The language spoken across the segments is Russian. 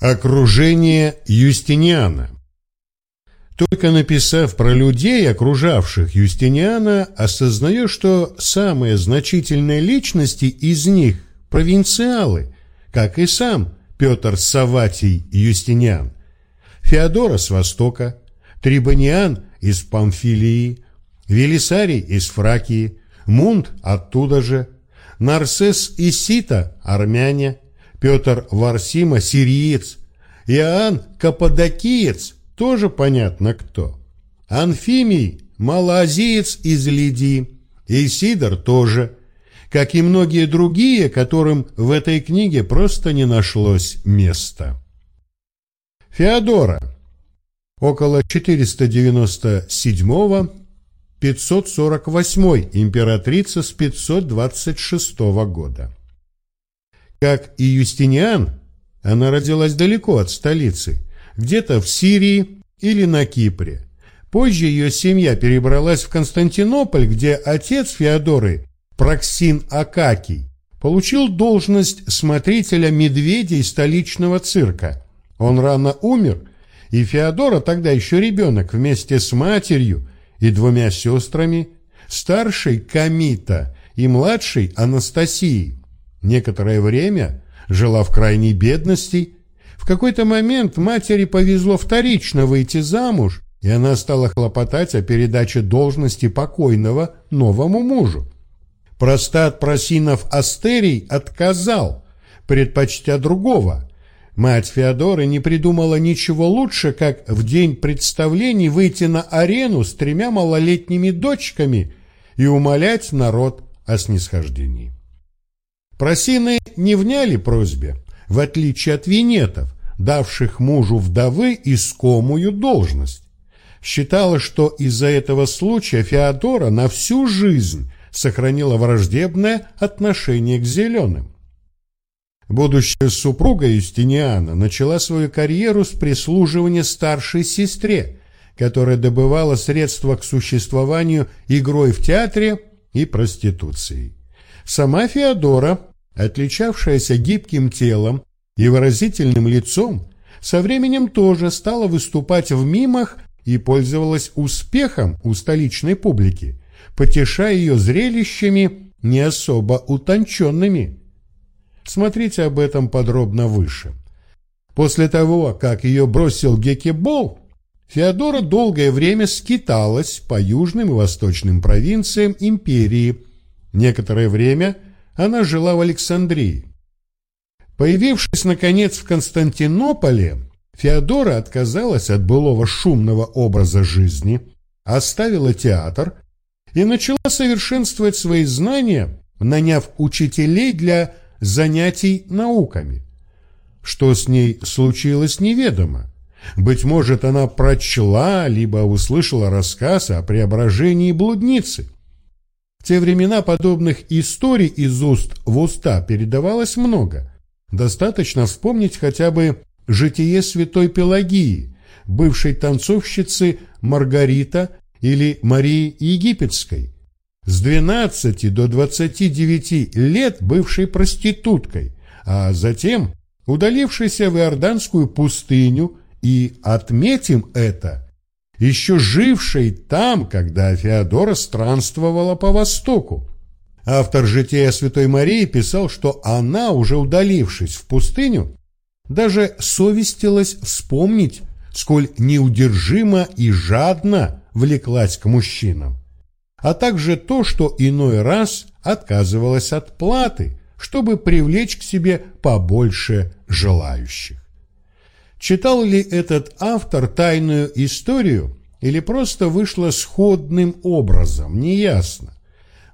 Окружение Юстиниана. Только написав про людей, окружавших Юстиниана, осознаешь, что самые значительные личности из них – провинциалы, как и сам Петр Саватий Юстиниан, Феодора с Востока, Трибониан из Памфилии, Велисарий из Фракии, Мунт оттуда же, Нарсес и Сита – армяне – Петр Варсима – сириец, Иоанн – каппадокиец, тоже понятно кто. Анфимий – малоазиец из Лидии, Исидор тоже, как и многие другие, которым в этой книге просто не нашлось места. Феодора около 497-548 императрица с 526 года. Как и Юстиниан, она родилась далеко от столицы, где-то в Сирии или на Кипре. Позже ее семья перебралась в Константинополь, где отец Феодоры, Проксин Акакий, получил должность смотрителя медведей столичного цирка. Он рано умер, и Феодора, тогда еще ребенок, вместе с матерью и двумя сестрами, старшей Камита и младшей Анастасией, Некоторое время жила в крайней бедности. В какой-то момент матери повезло вторично выйти замуж, и она стала хлопотать о передаче должности покойного новому мужу. Простат Просинов Астерий отказал, предпочтя другого. Мать Феодоры не придумала ничего лучше, как в день представлений выйти на арену с тремя малолетними дочками и умолять народ о снисхождении. Просины не вняли просьбе, в отличие от венетов, давших мужу вдовы искомую должность. Считала, что из-за этого случая Феодора на всю жизнь сохранила враждебное отношение к зеленым. Будущая супруга Юстиниана начала свою карьеру с прислуживания старшей сестре, которая добывала средства к существованию игрой в театре и проституцией. Сама Феодора отличавшаяся гибким телом и выразительным лицом, со временем тоже стала выступать в мимах и пользовалась успехом у столичной публики, потешая ее зрелищами не особо утонченными. Смотрите об этом подробно выше. После того, как ее бросил Гекебол, Феодора долгое время скиталась по южным и восточным провинциям империи. Некоторое время – она жила в Александрии. Появившись, наконец, в Константинополе, Феодора отказалась от былого шумного образа жизни, оставила театр и начала совершенствовать свои знания, наняв учителей для занятий науками. Что с ней случилось, неведомо. Быть может, она прочла, либо услышала рассказ о преображении блудницы – в те времена подобных историй из уст в уста передавалось много. Достаточно вспомнить хотя бы житие святой Пелагии, бывшей танцовщицы Маргарита или Марии Египетской, с 12 до 29 лет бывшей проституткой, а затем удалившейся в Иорданскую пустыню и отметим это – еще жившей там, когда Феодора странствовала по Востоку. Автор «Жития Святой Марии» писал, что она, уже удалившись в пустыню, даже совестилась вспомнить, сколь неудержимо и жадно влеклась к мужчинам, а также то, что иной раз отказывалась от платы, чтобы привлечь к себе побольше желающих. Читал ли этот автор тайную историю или просто вышло сходным образом, неясно.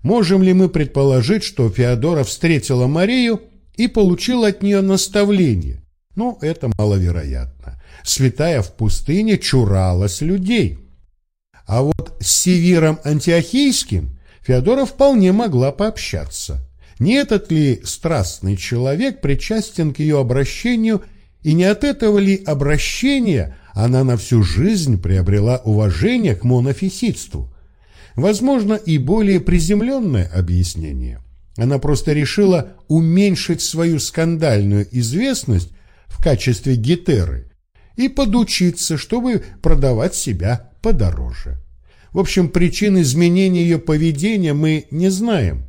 Можем ли мы предположить, что Феодора встретила Марию и получила от нее наставление? Ну, это маловероятно. Святая в пустыне чуралась людей. А вот с Севиром Антиохийским Феодора вполне могла пообщаться. Не этот ли страстный человек причастен к ее обращению и не от этого ли обращения она на всю жизнь приобрела уважение к монофиситству? Возможно, и более приземленное объяснение. Она просто решила уменьшить свою скандальную известность, в качестве гетеры и подучиться, чтобы продавать себя подороже. В общем, причин изменения ее поведения мы не знаем.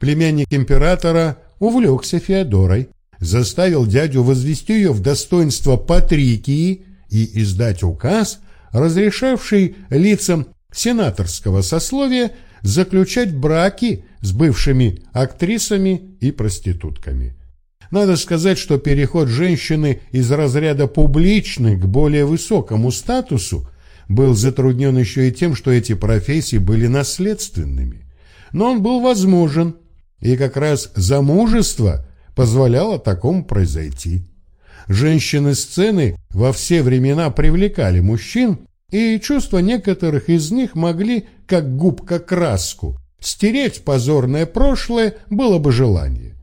Племянник императора увлекся Феодорой, заставил дядю возвести ее в достоинство Патрикии и издать указ, разрешавший лицам сенаторского сословия заключать браки с бывшими актрисами и проститутками. Надо сказать, что переход женщины из разряда публичной к более высокому статусу был затруднен еще и тем, что эти профессии были наследственными. Но он был возможен, и как раз замужество позволяло такому произойти. Женщины сцены во все времена привлекали мужчин, и чувства некоторых из них могли, как губка краску, стереть позорное прошлое было бы желание.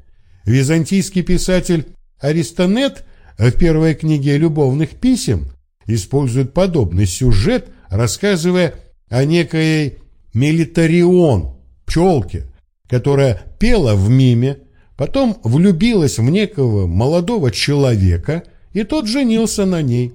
Византийский писатель Аристонет в первой книге любовных писем использует подобный сюжет, рассказывая о некой Мелитарион, пчелке, которая пела в миме, потом влюбилась в некого молодого человека, и тот женился на ней.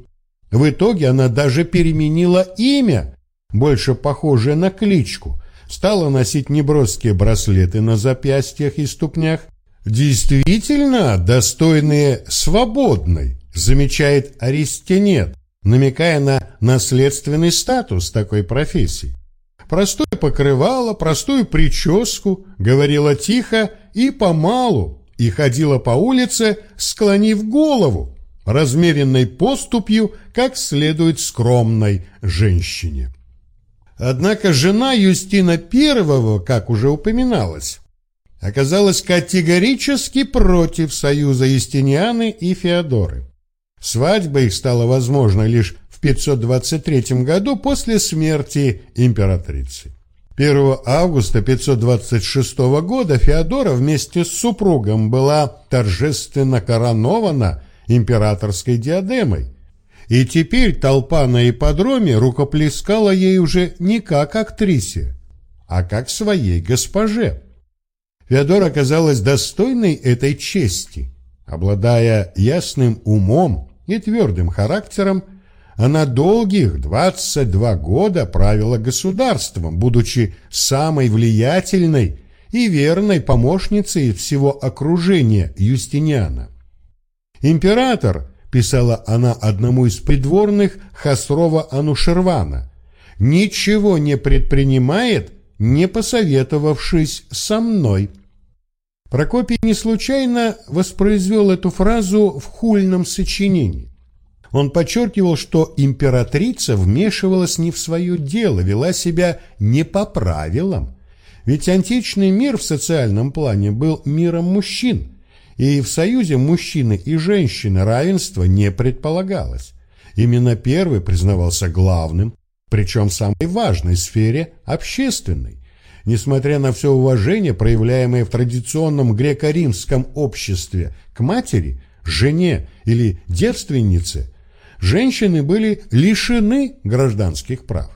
В итоге она даже переменила имя, больше похожее на кличку, стала носить неброские браслеты на запястьях и ступнях, действительно достойные свободной, замечает Аристенет, намекая на наследственный статус такой профессии. Простое покрывало, простую прическу, говорила тихо и помалу, и ходила по улице, склонив голову, размеренной поступью, как следует скромной женщине. Однако жена Юстина I, как уже упоминалось, оказалась категорически против союза Юстинианы и Феодоры. Свадьба их стала возможна лишь в 523 году после смерти императрицы. 1 августа 526 года Феодора вместе с супругом была торжественно коронована императорской диадемой, и теперь толпа на ипподроме рукоплескала ей уже не как актрисе, а как своей госпоже. Феодора оказалась достойной этой чести, обладая ясным умом и твердым характером, она долгих 22 года правила государством, будучи самой влиятельной и верной помощницей всего окружения Юстиниана. Император, писала она одному из придворных Хасрова Анушервана, ничего не предпринимает, не посоветовавшись со мной. Прокопий не случайно воспроизвел эту фразу в хульном сочинении. Он подчеркивал, что императрица вмешивалась не в свое дело, вела себя не по правилам. Ведь античный мир в социальном плане был миром мужчин, и в союзе мужчины и женщины равенства не предполагалось. Именно первый признавался главным, причем в самой важной сфере – общественной. Несмотря на все уважение, проявляемое в традиционном греко-римском обществе к матери, жене или девственнице – женщины были лишены гражданских прав.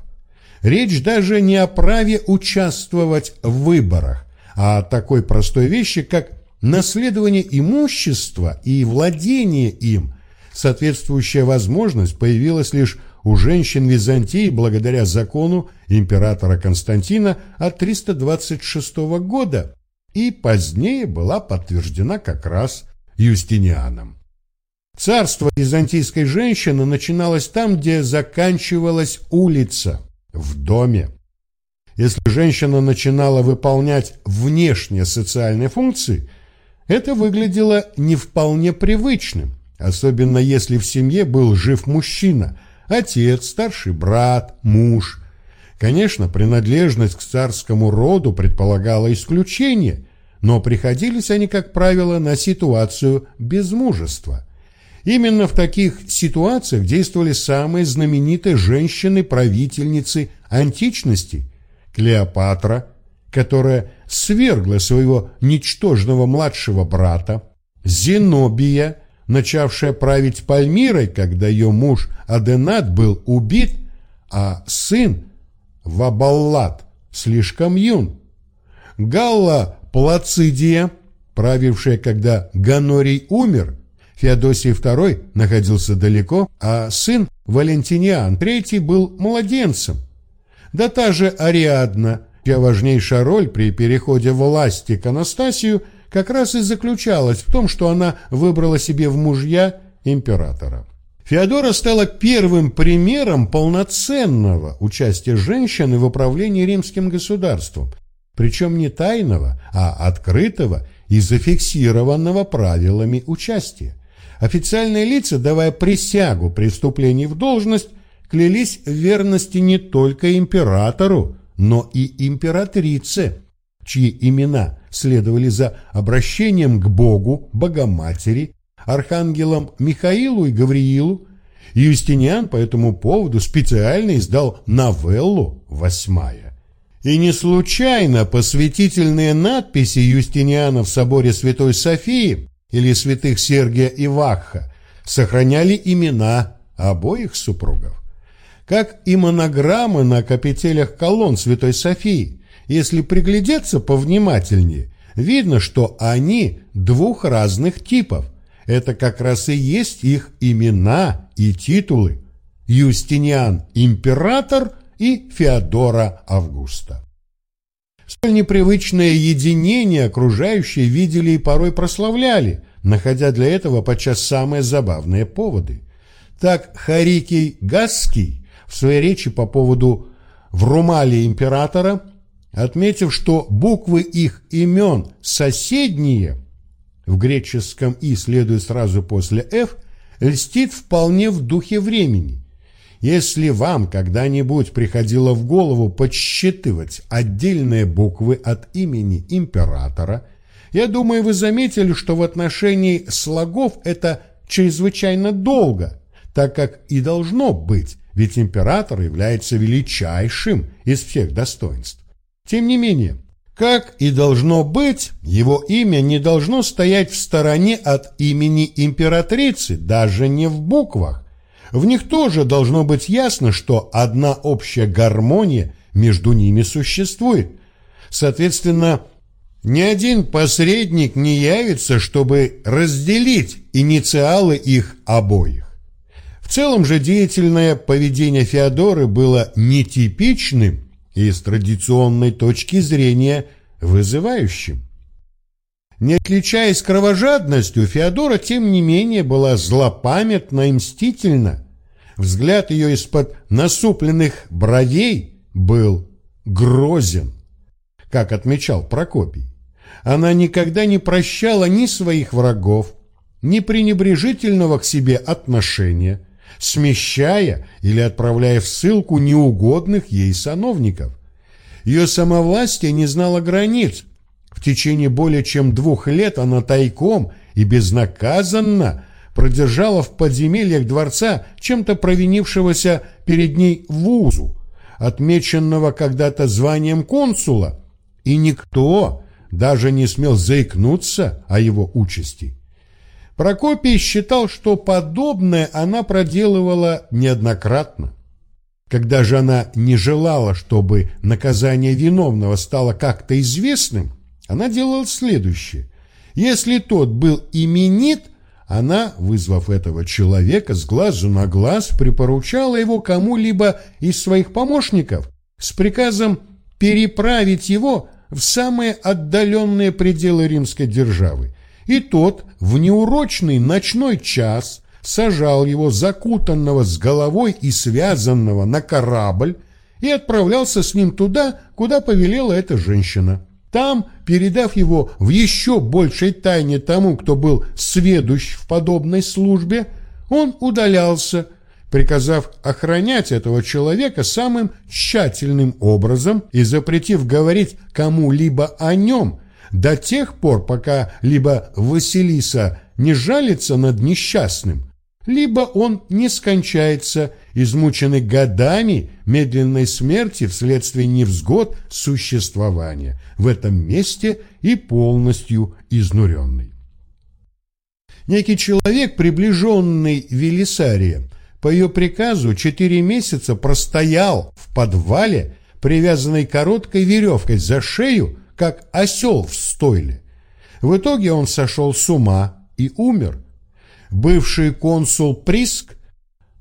Речь даже не о праве участвовать в выборах, а о такой простой вещи, как наследование имущества и владение им. Соответствующая возможность появилась лишь у женщин Византии благодаря закону императора Константина от 326 года и позднее была подтверждена как раз Юстинианом. Царство византийской женщины начиналось там, где заканчивалась улица, в доме. Если женщина начинала выполнять внешние социальные функции, это выглядело не вполне привычным, особенно если в семье был жив мужчина, отец, старший брат, муж. Конечно, принадлежность к царскому роду предполагала исключение, но приходились они, как правило, на ситуацию безмужества – Именно в таких ситуациях действовали самые знаменитые женщины-правительницы античности. Клеопатра, которая свергла своего ничтожного младшего брата, Зенобия, начавшая править Пальмирой, когда ее муж Аденат был убит, а сын Вабаллат слишком юн, Галла Плацидия, правившая, когда Ганорий умер – Феодосий II находился далеко, а сын Валентиниан III был младенцем. Да та же Ариадна, чья важнейшая роль при переходе власти к Анастасию как раз и заключалась в том, что она выбрала себе в мужья императора. Феодора стала первым примером полноценного участия женщины в управлении римским государством, причем не тайного, а открытого и зафиксированного правилами участия. Официальные лица, давая присягу при вступлении в должность, клялись в верности не только императору, но и императрице, чьи имена следовали за обращением к Богу, Богоматери, архангелам Михаилу и Гавриилу, Юстиниан по этому поводу специально издал новеллу «Восьмая». И не случайно посвятительные надписи Юстиниана в соборе Святой Софии или святых Сергия и Вахха сохраняли имена обоих супругов. Как и монограммы на капителях колонн Святой Софии, если приглядеться повнимательнее, видно, что они двух разных типов, это как раз и есть их имена и титулы. Юстиниан – император и Феодора Августа. Столь непривычное единение окружающие видели и порой прославляли, находя для этого подчас самые забавные поводы. Так Харикий Гасский в своей речи по поводу врумалии императора, отметив, что буквы их имен соседние, в греческом «и» следует сразу после «ф», льстит вполне в духе времени. Если вам когда-нибудь приходило в голову подсчитывать отдельные буквы от имени императора, я думаю, вы заметили, что в отношении слогов это чрезвычайно долго, так как и должно быть, ведь император является величайшим из всех достоинств. Тем не менее, как и должно быть, его имя не должно стоять в стороне от имени императрицы, даже не в буквах. В них тоже должно быть ясно, что одна общая гармония между ними существует. Соответственно, ни один посредник не явится, чтобы разделить инициалы их обоих. В целом же деятельное поведение Феодоры было нетипичным и с традиционной точки зрения вызывающим. Не отличаясь кровожадностью, Феодора, тем не менее, была злопамятна и мстительна. Взгляд ее из-под насупленных бровей был грозен, как отмечал Прокопий. Она никогда не прощала ни своих врагов, ни пренебрежительного к себе отношения – смещая или отправляя в ссылку неугодных ей сановников. Ее самовластие не знало границ. В течение более чем двух лет она тайком и безнаказанно продержала в подземельях дворца чем-то провинившегося перед ней вузу, отмеченного когда-то званием консула, и никто даже не смел заикнуться о его участи. Прокопий считал, что подобное она проделывала неоднократно. Когда же она не желала, чтобы наказание виновного стало как-то известным, она делала следующее. Если тот был именит, она, вызвав этого человека с глазу на глаз, припоручала его кому-либо из своих помощников с приказом переправить его в самые отдаленные пределы римской державы, и тот в неурочный ночной час сажал его закутанного с головой и связанного на корабль и отправлялся с ним туда, куда повелела эта женщина. Там, передав его в еще большей тайне тому, кто был сведущ в подобной службе, он удалялся, приказав охранять этого человека самым тщательным образом и запретив говорить кому-либо о нем, до тех пор, пока либо Василиса не жалится над несчастным, либо он не скончается, измученный годами медленной смерти вследствие невзгод существования в этом месте и полностью изнуренный. Некий человек, приближенный Велисария, по ее приказу четыре месяца простоял в подвале, привязанной короткой веревкой за шею как осел в стойле. В итоге он сошел с ума и умер. Бывший консул Приск,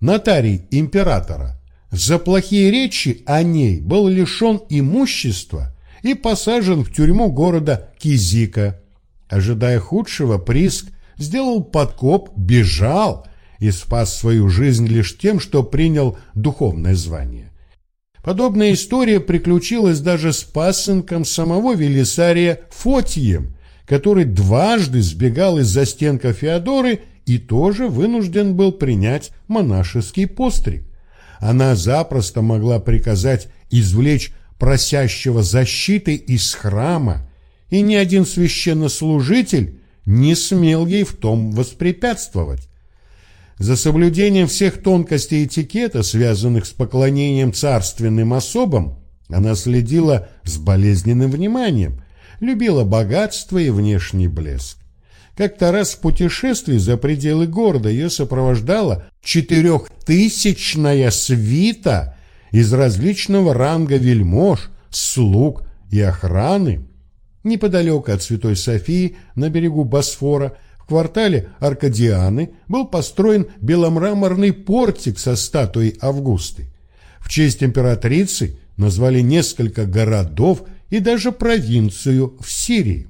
нотарий императора, за плохие речи о ней был лишен имущества и посажен в тюрьму города Кизика. Ожидая худшего, Приск сделал подкоп, бежал и спас свою жизнь лишь тем, что принял духовное звание. Подобная история приключилась даже с пасынком самого Велисария Фотием, который дважды сбегал из застенка Феодоры и тоже вынужден был принять монашеский постриг. Она запросто могла приказать извлечь просящего защиты из храма, и ни один священнослужитель не смел ей в том воспрепятствовать. За соблюдением всех тонкостей этикета, связанных с поклонением царственным особам, она следила с болезненным вниманием, любила богатство и внешний блеск. Как-то раз в путешествии за пределы города ее сопровождала четырехтысячная свита из различного ранга вельмож, слуг и охраны. Неподалеку от Святой Софии, на берегу Босфора, в квартале Аркадианы был построен беломраморный портик со статуей Августы. В честь императрицы назвали несколько городов и даже провинцию в Сирии.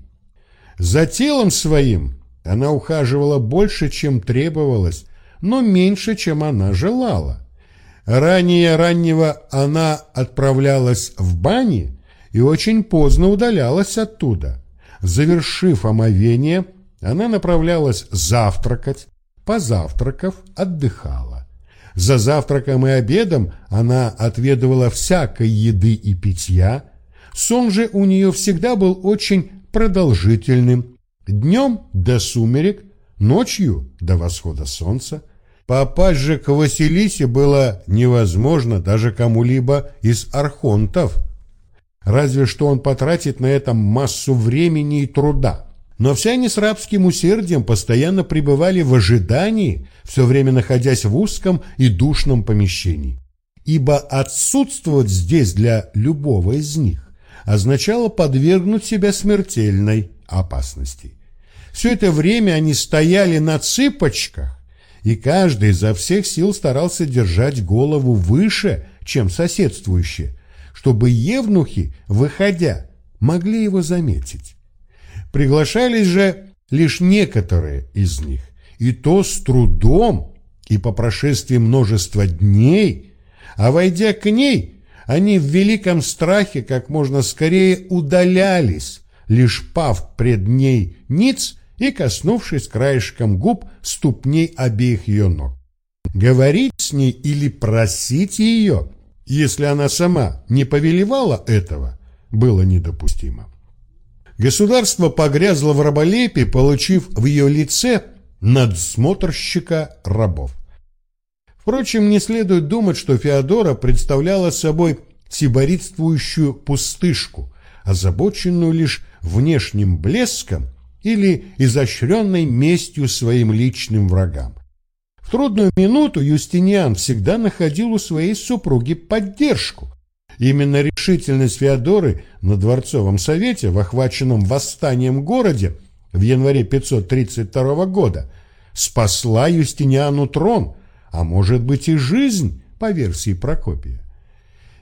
За телом своим она ухаживала больше, чем требовалось, но меньше, чем она желала. Ранее раннего она отправлялась в бани и очень поздно удалялась оттуда. Завершив омовение, она направлялась завтракать, позавтракав, отдыхала. За завтраком и обедом она отведывала всякой еды и питья. Сон же у нее всегда был очень продолжительным. Днем до сумерек, ночью до восхода солнца. Попасть же к Василисе было невозможно даже кому-либо из архонтов. Разве что он потратит на это массу времени и труда. Но все они с рабским усердием постоянно пребывали в ожидании, все время находясь в узком и душном помещении. Ибо отсутствовать здесь для любого из них означало подвергнуть себя смертельной опасности. Все это время они стояли на цыпочках, и каждый изо всех сил старался держать голову выше, чем соседствующие, чтобы евнухи, выходя, могли его заметить. Приглашались же лишь некоторые из них, и то с трудом и по прошествии множества дней, а войдя к ней, они в великом страхе как можно скорее удалялись, лишь пав пред ней ниц и коснувшись краешком губ ступней обеих ее ног. Говорить с ней или просить ее, если она сама не повелевала этого, было недопустимо. Государство погрязло в раболепии, получив в ее лице надсмотрщика рабов. Впрочем, не следует думать, что Феодора представляла собой сиборитствующую пустышку, озабоченную лишь внешним блеском или изощренной местью своим личным врагам. В трудную минуту Юстиниан всегда находил у своей супруги поддержку. Именно решительность Феодоры на Дворцовом совете в охваченном восстанием городе в январе 532 года спасла Юстиниану трон – а может быть и жизнь, по версии Прокопия.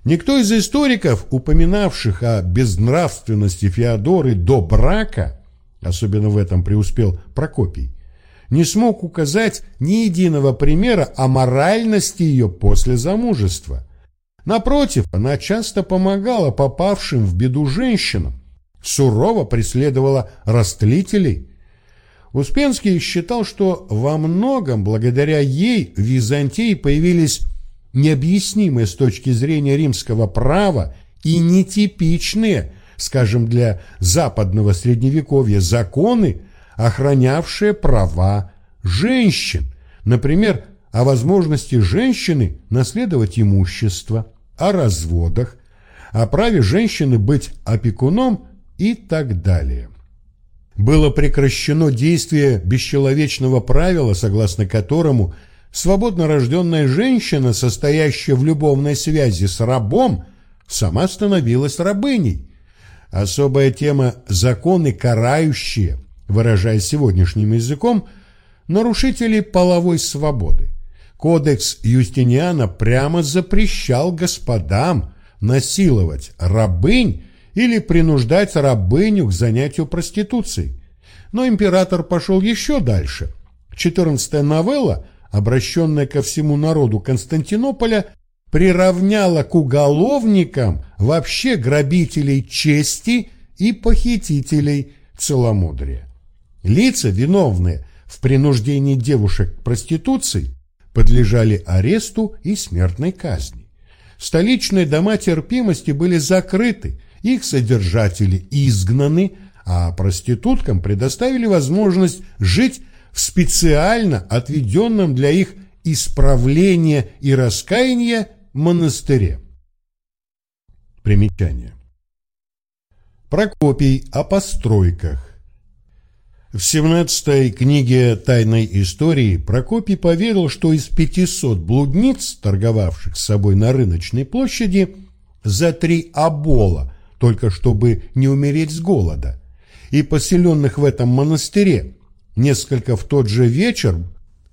Никто из историков, упоминавших о безнравственности Феодоры до брака, особенно в этом преуспел Прокопий, не смог указать ни единого примера о моральности ее после замужества. Напротив, она часто помогала попавшим в беду женщинам, сурово преследовала растлителей, Успенский считал, что во многом благодаря ей в Византии появились необъяснимые с точки зрения римского права и нетипичные, скажем, для западного средневековья законы, охранявшие права женщин, например, о возможности женщины наследовать имущество, о разводах, о праве женщины быть опекуном и так далее было прекращено действие бесчеловечного правила, согласно которому свободно рожденная женщина, состоящая в любовной связи с рабом, сама становилась рабыней. Особая тема «законы карающие», выражаясь сегодняшним языком, нарушителей половой свободы. Кодекс Юстиниана прямо запрещал господам насиловать рабынь или принуждать рабыню к занятию проституцией. Но император пошел еще дальше. 14 новелла, обращенная ко всему народу Константинополя, приравняла к уголовникам вообще грабителей чести и похитителей целомудрия. Лица, виновные в принуждении девушек к проституции, подлежали аресту и смертной казни. Столичные дома терпимости были закрыты, их содержатели изгнаны, а проституткам предоставили возможность жить в специально отведенном для их исправления и раскаяния монастыре. Примечание. Прокопий о постройках. В 17-й книге «Тайной истории» Прокопий поведал, что из 500 блудниц, торговавших с собой на рыночной площади, за три обола, только чтобы не умереть с голода, и поселенных в этом монастыре, несколько в тот же вечер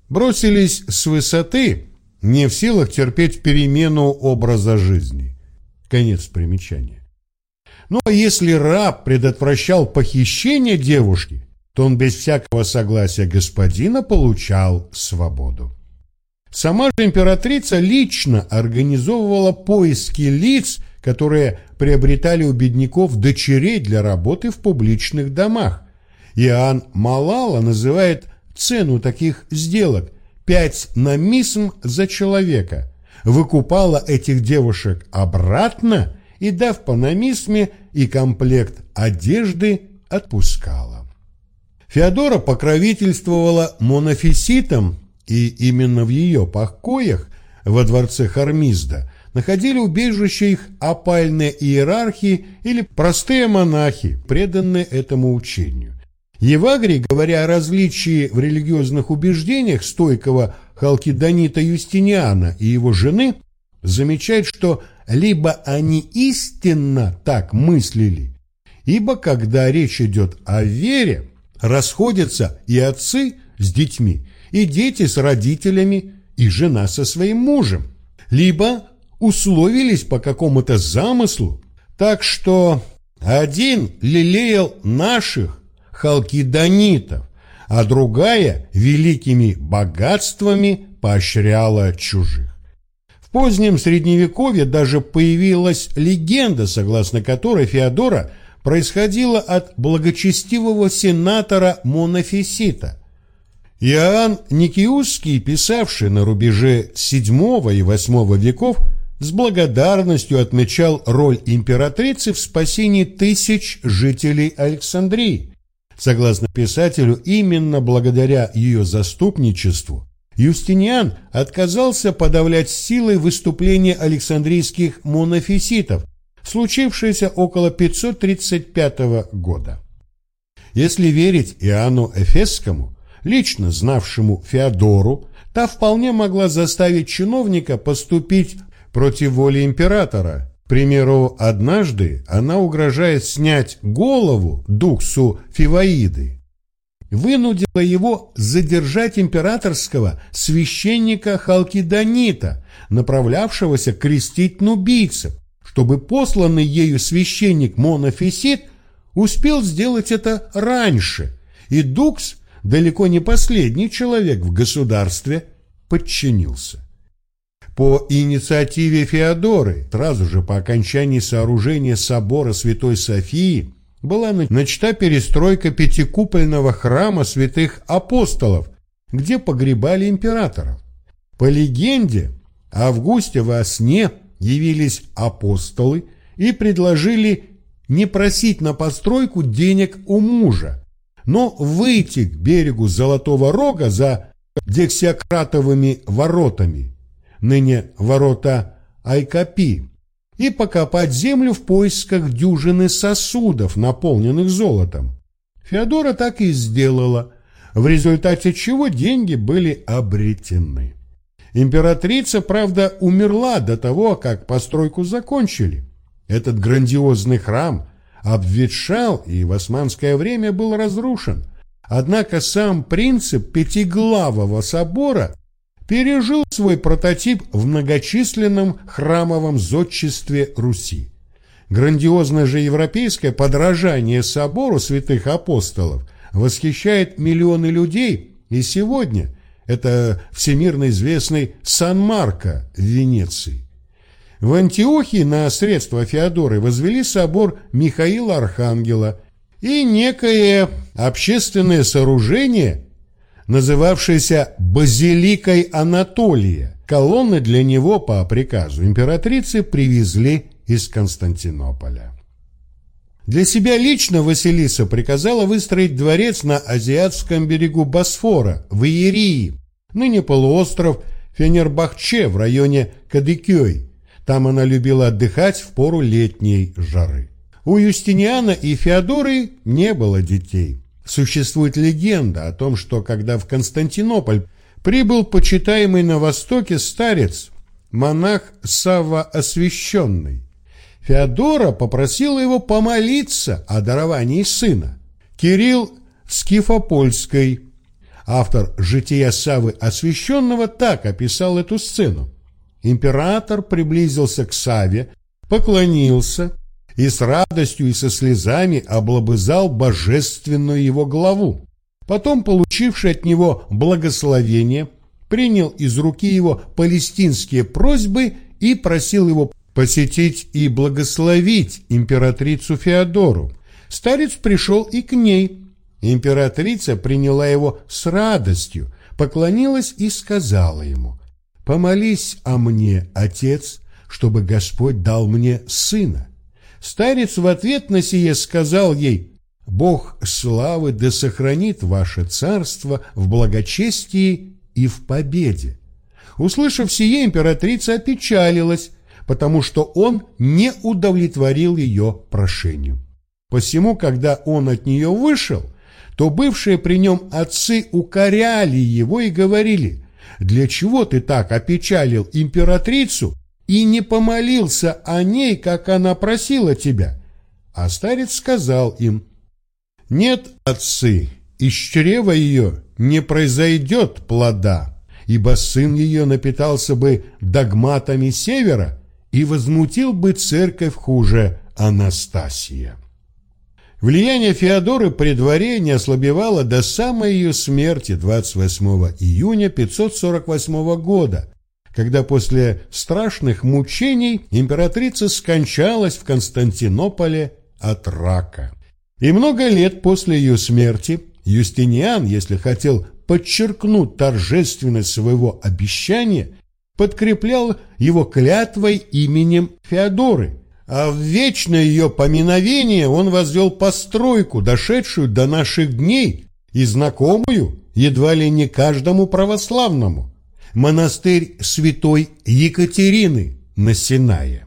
бросились с высоты, не в силах терпеть перемену образа жизни. Конец примечания. Ну а если раб предотвращал похищение девушки, то он без всякого согласия господина получал свободу. Сама же императрица лично организовывала поиски лиц, которые приобретали у бедняков дочерей для работы в публичных домах. Иоанн Малала называет цену таких сделок – пять намисм за человека. Выкупала этих девушек обратно и, дав по намисме и комплект одежды, отпускала. Феодора покровительствовала монофиситам, и именно в ее покоях во дворце Хармизда находили убежище их опальные иерархи или простые монахи, преданные этому учению. Евагрий, говоря о различии в религиозных убеждениях стойкого халкидонита Юстиниана и его жены, замечает, что либо они истинно так мыслили, ибо когда речь идет о вере, расходятся и отцы с детьми, и дети с родителями, и жена со своим мужем, либо условились по какому-то замыслу, так что один лелеял наших халкидонитов, а другая великими богатствами поощряла чужих. В позднем Средневековье даже появилась легенда, согласно которой Феодора – происходило от благочестивого сенатора Монофисита. Иоанн Никиусский, писавший на рубеже VII и VIII веков, с благодарностью отмечал роль императрицы в спасении тысяч жителей Александрии. Согласно писателю, именно благодаря ее заступничеству Юстиниан отказался подавлять силой выступления александрийских монофиситов, случившееся около 535 года. Если верить Иоанну Эфесскому, лично знавшему Феодору, та вполне могла заставить чиновника поступить против воли императора. К примеру, однажды она угрожает снять голову Дуксу Фиваиды, вынудила его задержать императорского священника Халкидонита, направлявшегося крестить нубийцев, чтобы посланный ею священник Монофисит успел сделать это раньше, и Дукс, далеко не последний человек в государстве, подчинился. По инициативе Феодоры, сразу же по окончании сооружения собора Святой Софии, была начата перестройка пятикупольного храма святых апостолов, где погребали императоров. По легенде, Августе во сне – явились апостолы и предложили не просить на постройку денег у мужа, но выйти к берегу Золотого Рога за Дексиократовыми воротами, ныне ворота Айкапи, и покопать землю в поисках дюжины сосудов, наполненных золотом. Феодора так и сделала, в результате чего деньги были обретены. Императрица, правда, умерла до того, как постройку закончили. Этот грандиозный храм обветшал и в османское время был разрушен, Однако сам принцип Пятиглавого собора пережил свой прототип в многочисленном храмовом зодчестве Руси. Грандиозное же европейское подражание собору святых апостолов восхищает миллионы людей и сегодня. Это всемирно известный Сан-Марко в Венеции. В Антиохии на средства Феодоры возвели собор Михаила Архангела и некое общественное сооружение, называвшееся Базиликой Анатолия. Колонны для него по приказу императрицы привезли из Константинополя. Для себя лично Василиса приказала выстроить дворец на азиатском берегу Босфора, в Иерии, ныне полуостров Фенербахче в районе Кадыкёй. Там она любила отдыхать в пору летней жары. У Юстиниана и Феодоры не было детей. Существует легенда о том, что когда в Константинополь прибыл почитаемый на Востоке старец, монах Савва Освященный, Феодора попросила его помолиться о даровании сына. Кирилл Скифопольской, автор «Жития Савы Освященного», так описал эту сцену. Император приблизился к Саве, поклонился и с радостью и со слезами облобызал божественную его главу. Потом, получивший от него благословение, принял из руки его палестинские просьбы и просил его посетить и благословить императрицу Феодору. Старец пришел и к ней. Императрица приняла его с радостью, поклонилась и сказала ему, «Помолись о мне, отец, чтобы Господь дал мне сына». Старец в ответ на сие сказал ей, «Бог славы да сохранит ваше царство в благочестии и в победе». Услышав сие, императрица опечалилась, потому что он не удовлетворил ее прошению. Посему, когда он от нее вышел, то бывшие при нем отцы укоряли его и говорили, «Для чего ты так опечалил императрицу и не помолился о ней, как она просила тебя?» А старец сказал им, «Нет, отцы, из чрева ее не произойдет плода, ибо сын ее напитался бы догматами севера и возмутил бы церковь хуже Анастасия. Влияние Феодоры при дворе не ослабевало до самой ее смерти 28 июня 548 года, когда после страшных мучений императрица скончалась в Константинополе от рака. И много лет после ее смерти Юстиниан, если хотел подчеркнуть торжественность своего обещания, подкреплял его клятвой именем Феодоры, а в вечное ее поминовение он возвел постройку, дошедшую до наших дней и знакомую едва ли не каждому православному – монастырь святой Екатерины на Синае.